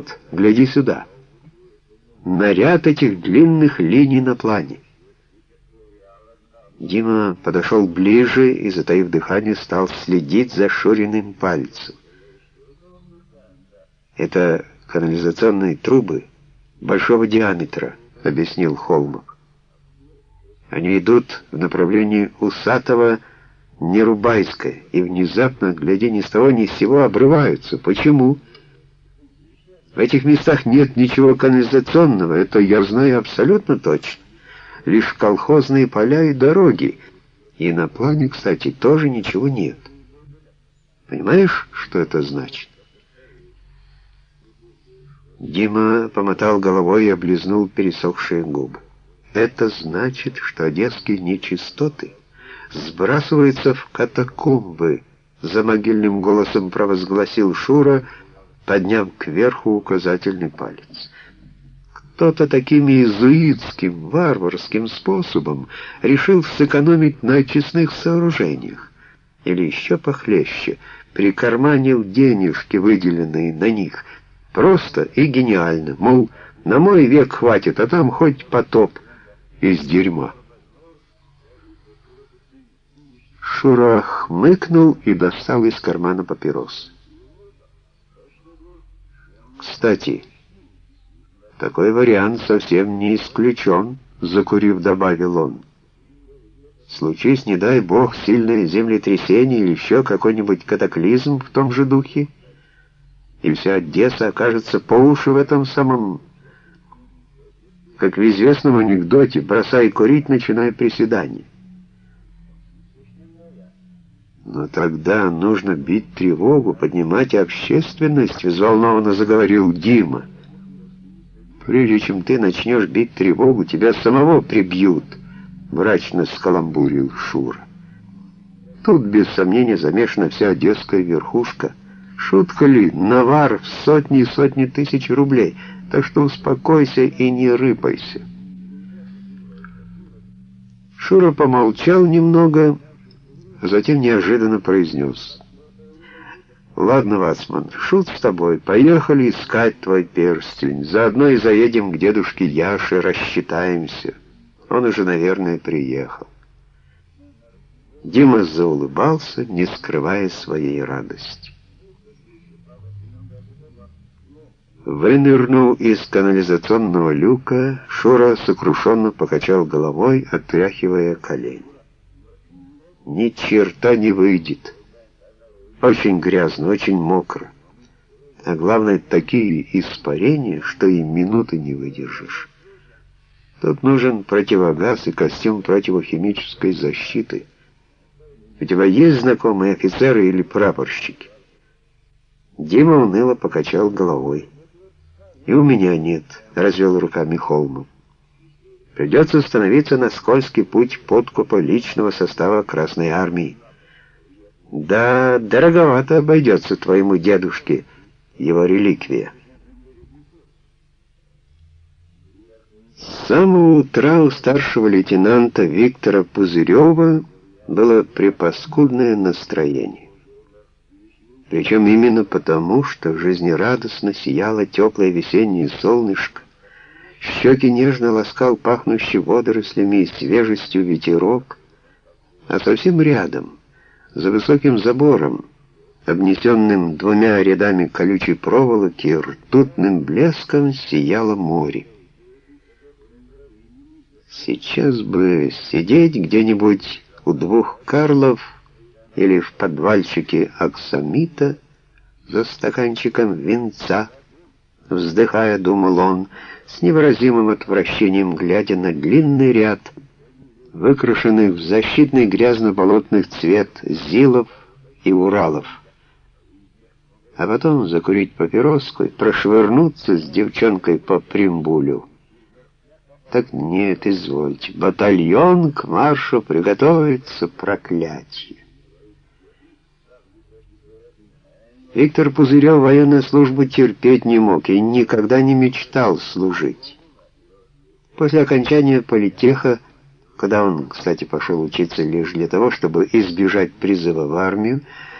Вот, гляди сюда. Наряд этих длинных линий на плане. Дима подошел ближе и, затаив дыхание, стал следить за Шуриным пальцем. Это канализационные трубы большого диаметра, объяснил Холмов. Они идут в направлении Усатого Нерубайское и внезапно, глядя ни с того ни с сего, обрываются. Почему? В этих местах нет ничего канализационного, это я знаю абсолютно точно. Лишь колхозные поля и дороги. И на плане, кстати, тоже ничего нет. Понимаешь, что это значит? Дима помотал головой и облизнул пересохшие губы. Это значит, что одесские нечистоты сбрасываются в катакомбы, за могильным голосом провозгласил Шура, подняв кверху указательный палец. Кто-то таким иезуитским, варварским способом решил сэкономить на очистных сооружениях. Или еще похлеще, прикарманил денежки, выделенные на них — Просто и гениально. Мол, на мой век хватит, а там хоть потоп из дерьма. Шура хмыкнул и достал из кармана папирос. Кстати, такой вариант совсем не исключен, закурив, добавил он. Случись, не дай бог, сильное землетрясение или еще какой-нибудь катаклизм в том же духе, и вся Одесса окажется по уши в этом самом... Как в известном анекдоте, бросай курить, начиная приседание. Но тогда нужно бить тревогу, поднимать общественность, взволнованно заговорил Дима. Прежде чем ты начнешь бить тревогу, тебя самого прибьют, мрачно скаламбурил Шура. Тут, без сомнения, замешана вся одесская верхушка — Шутка ли, навар в сотни и сотни тысяч рублей, так что успокойся и не рыпайся. Шура помолчал немного, затем неожиданно произнес. «Ладно, Вацман, шут с тобой, поехали искать твой перстень. Заодно и заедем к дедушке Яше, рассчитаемся. Он уже, наверное, приехал». Дима заулыбался, не скрывая своей радости. Вынырнул из канализационного люка, Шура сокрушенно покачал головой, отряхивая колени. Ни черта не выйдет. Очень грязно, очень мокро. А главное, такие испарения, что и минуты не выдержишь. Тут нужен противогаз и костюм противохимической защиты. У тебя есть знакомые офицеры или прапорщики? Дима уныло покачал головой. «И у меня нет», — развел руками Холмов. «Придется становиться на скользкий путь подкупа личного состава Красной Армии. Да, дороговато обойдется твоему дедушке его реликвия». С самого утра у старшего лейтенанта Виктора Пузырева было припаскудное настроение. Причем именно потому, что жизнерадостно сияло теплое весеннее солнышко, щеки нежно ласкал пахнущий водорослями и свежестью ветерок, а совсем рядом, за высоким забором, обнесенным двумя рядами колючей проволоки, ртутным блеском сияло море. Сейчас бы сидеть где-нибудь у двух Карлов, или в подвальчике Аксамита за стаканчиком винца, вздыхая, думал он, с невыразимым отвращением глядя на длинный ряд, выкрашенных в защитный грязно-болотных цвет зилов и уралов. А потом закурить папироску и прошвырнуться с девчонкой по примбулю. Так нет, извольте, батальон к маршу приготовится проклятие. Виктор Пузырев военную службу терпеть не мог и никогда не мечтал служить. После окончания политеха, когда он, кстати, пошел учиться лишь для того, чтобы избежать призыва в армию,